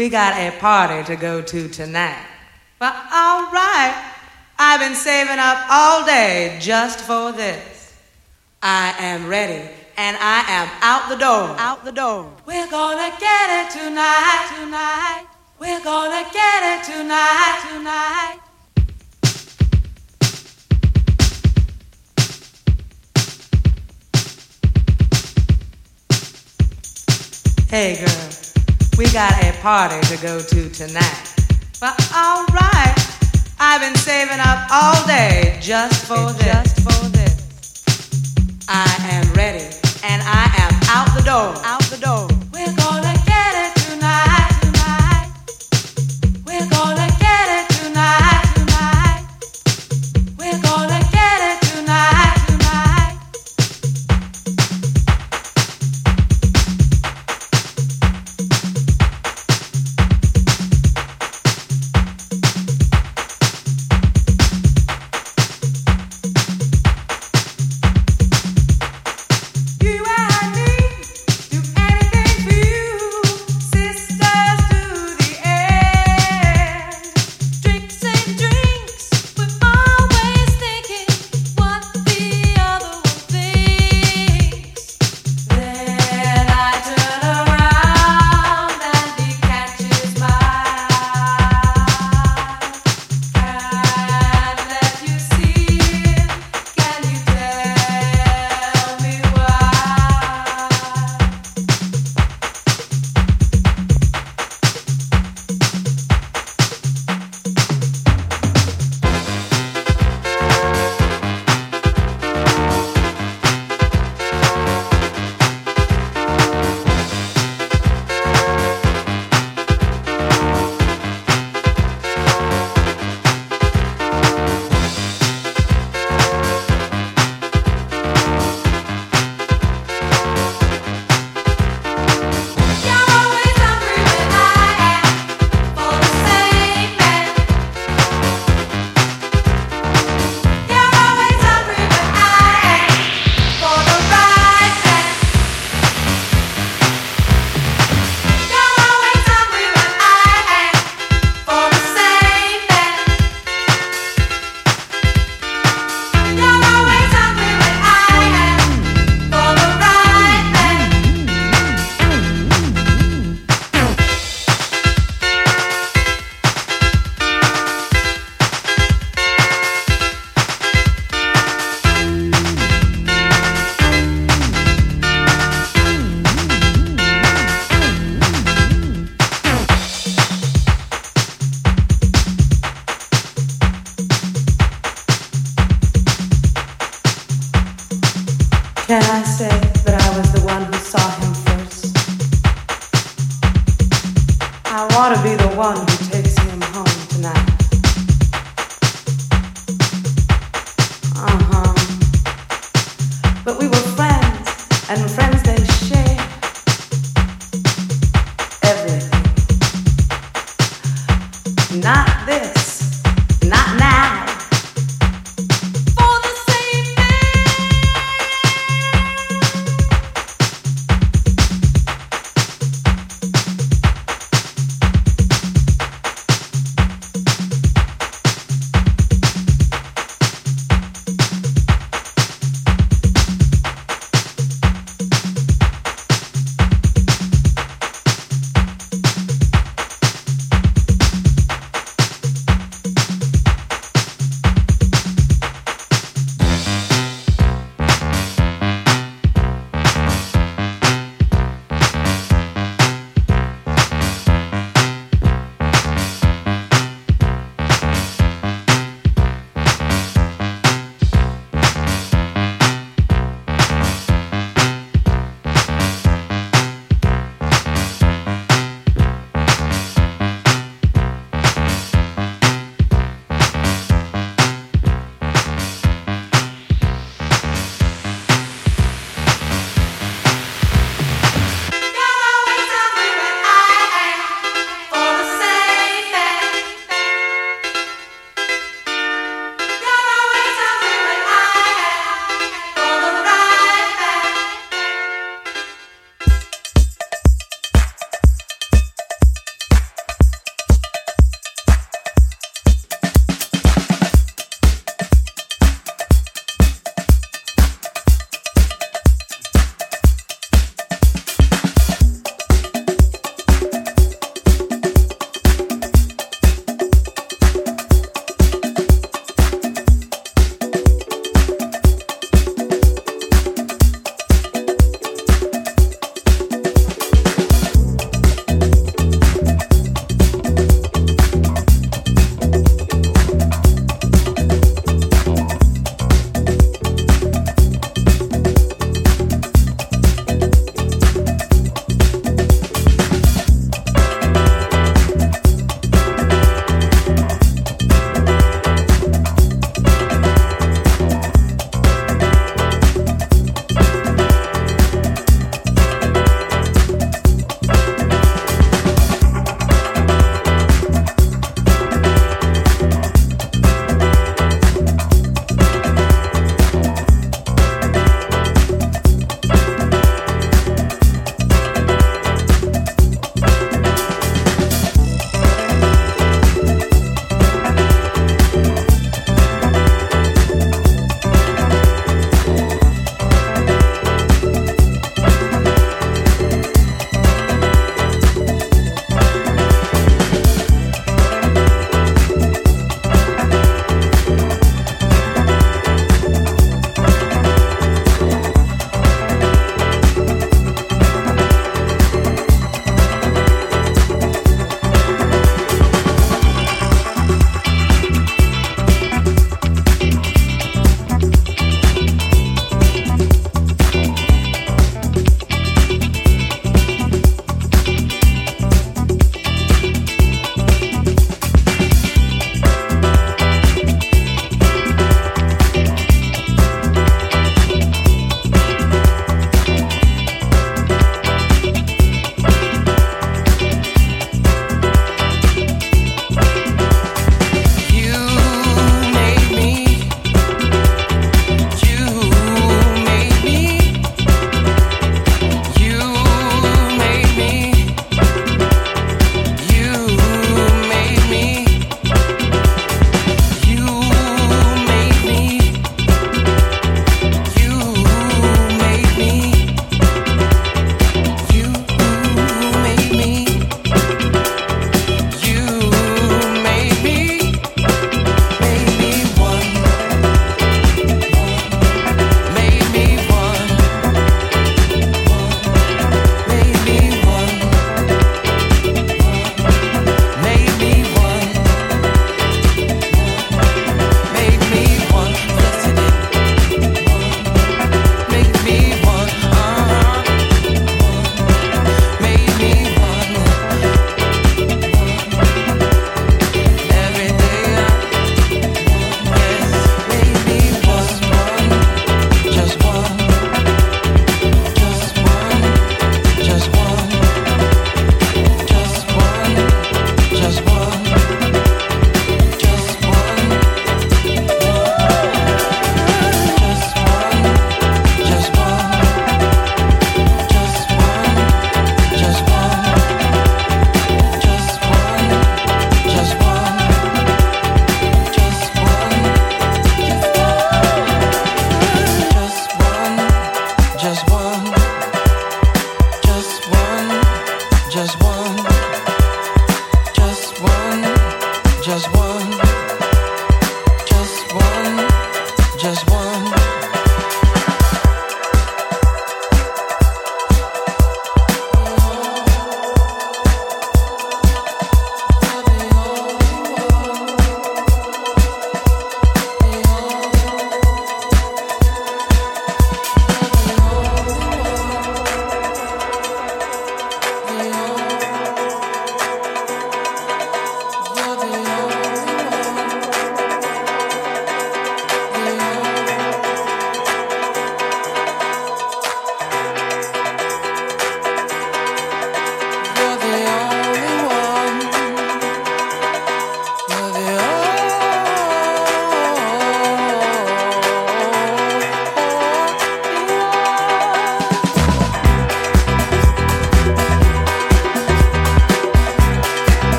We got a party to go to tonight. Well, all right. I've been saving up all day just for this. I am ready and I am out the door. Out the door. We're gonna get it tonight, tonight. We're gonna get it tonight, tonight. Hey girl, we got a party to go to tonight. Well, all right. I've been saving up all day just for this. Just for this. I am ready and I am out the door. Out the door.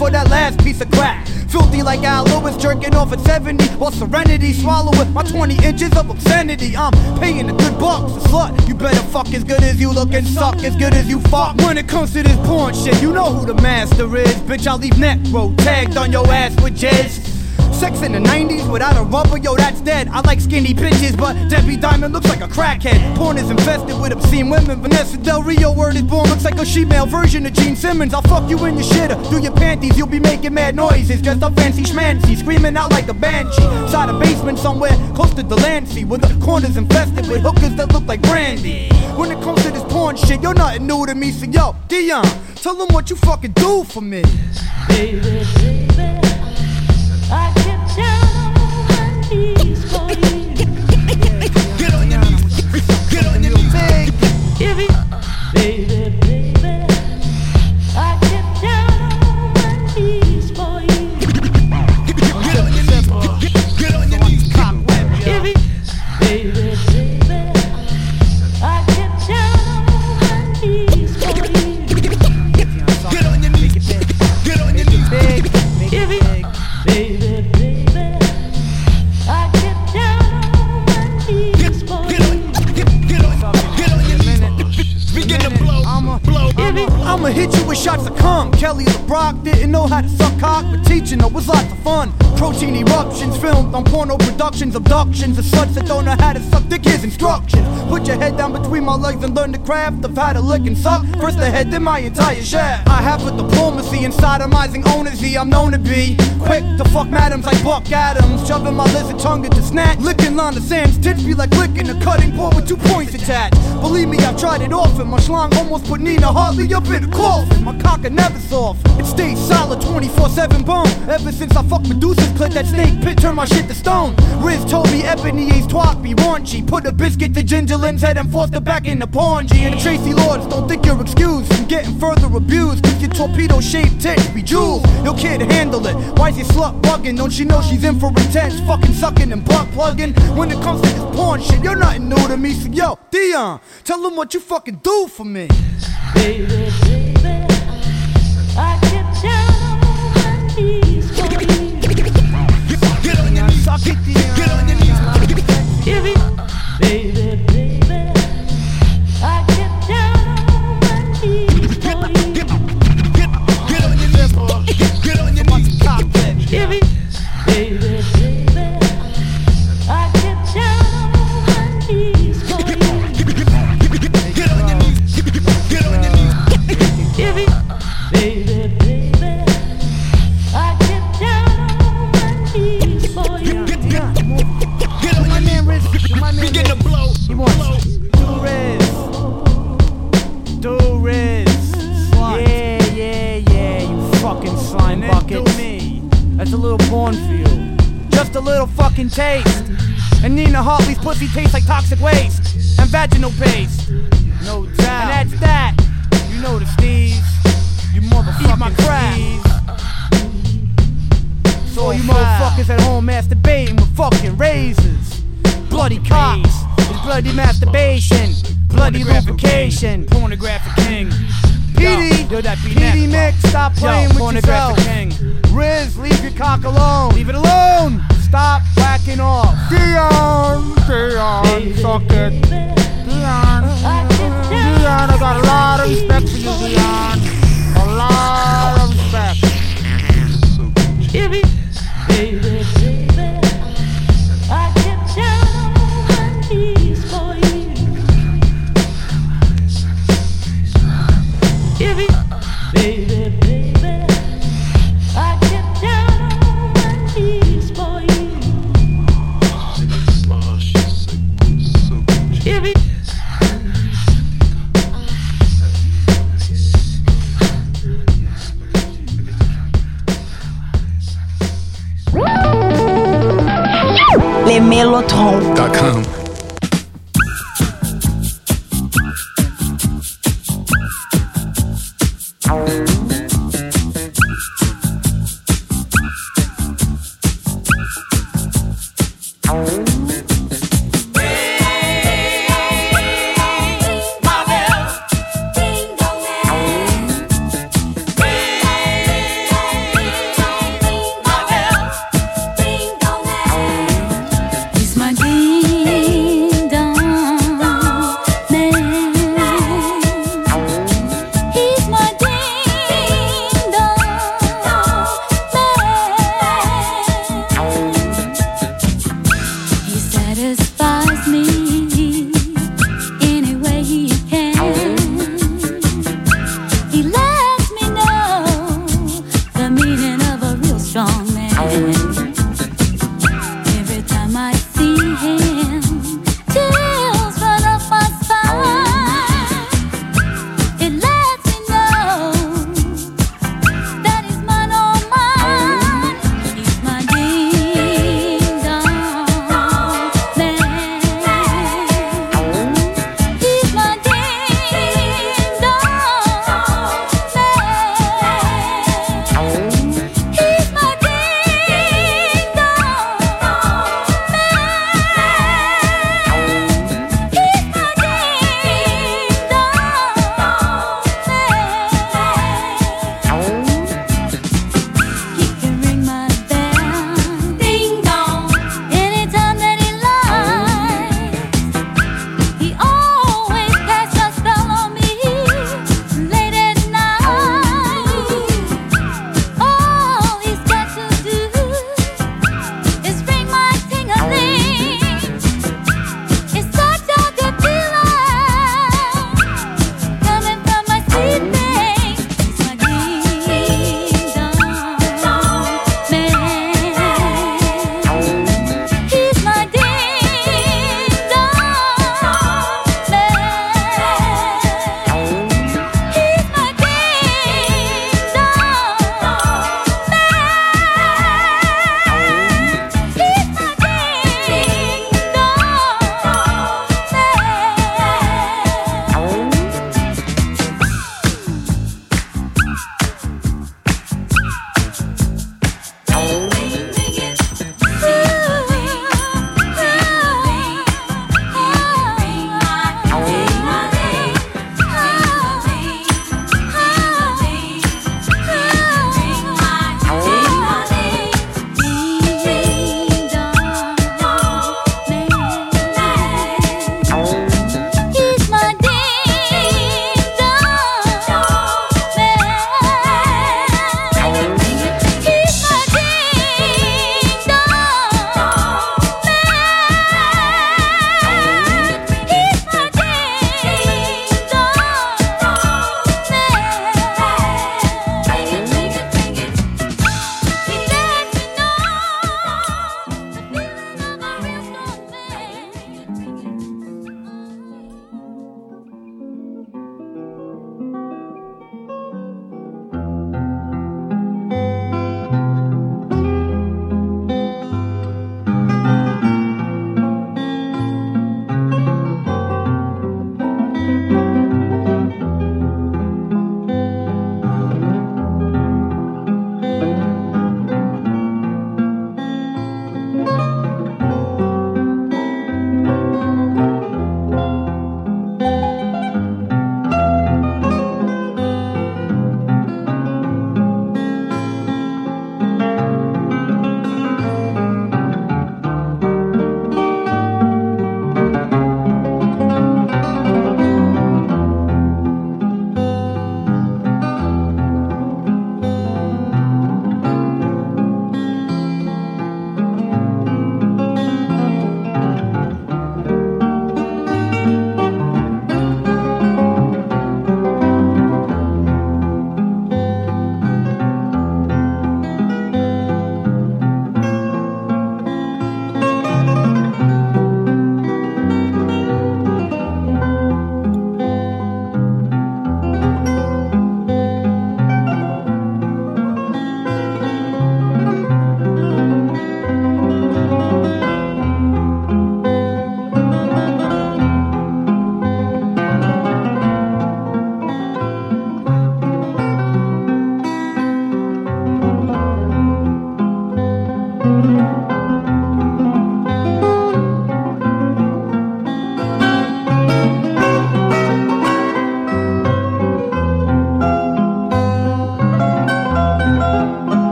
For that last piece of crack. Filthy like Al Lewis jerking off at 70 while Serenity swallowing my 20 inches of obscenity. I'm paying the good bucks, a slut. You better fuck as good as you look and suck as good as you fuck. When it comes to this porn shit, you know who the master is. Bitch, I'll leave neck row tagged on your ass with jizz. Sex in the 90s without a rubber, yo, that's dead. I like skinny bitches, but Debbie Diamond looks like a crackhead. Porn is infested with obscene women. Vanessa Del Rio word is born, looks like a she-male version of Gene Simmons. I'll fuck you in your shitter, through your panties, you'll be making mad noises. Just a fancy schmancy, screaming out like a banshee. Inside a basement somewhere close to Delancey, where the corners infested with hookers that look like brandy. When it comes to this porn shit, you're nothing new to me, so yo, Dion, tell them what you fucking do for me. Baby, baby, I on With shots of cum. Kelly LeBrock didn't know how to suck cock, but teaching her was lots of fun. Protein eruptions filmed on porno productions, abductions of sluts that don't know how to suck dick. His instructions. Put your head down between my legs and learn the craft of how to lick and suck. First the head, then my entire shaft. I have a diplomacy and sodomizing owners. I'm known to be quick to fuck madams like Buck Adams, shoving my lizard tongue into snatch. Licking Lana Sands' tits be like licking a cutting board with two points attached. Believe me, I've tried it often. My schlong almost put Nina Hartley up in a coffin. My cocker never soft. It stays solid 24-7 bone. Ever since I fucked Medusa's clit, that snake pit turned my shit to stone. Riz told me Ebony Ayes twat be raunchy. Put a biscuit to Ginger Lynn's head and forced her back in the Pongy. And Traci Lords don't think you're excused from getting further abused. Cause your torpedo shaped tits be jewels. Your kid handle it. Why's your slut bugging? Don't she know she's in for intense? Fucking sucking and butt plugging. When it comes to this porn shit, you're nothing new to me. So yo, Dion, tell them what you fucking do for me. baby, baby, I get down on my knees for you. Get on your knees. Dion. Get on your knees. You, fucking taste. And Nina Hartley's pussy tastes like toxic waste and vaginal paste. No doubt. And that's that. You know the steez. You motherfucking Eat my crap. So all you motherfuckers at home masturbating with fucking razors. Bloody cocks. It's bloody masturbation. Bloody lubrication. Pornographic king. PD, yo, that PD Mix, stop Yo, playing with pornographic yourself. king. Riz, leave your cock alone. Leave it alone. Stop whacking off. Dion, Dion, suck it. Dion, Dion, I got a lot of respect for you, Dion. A lot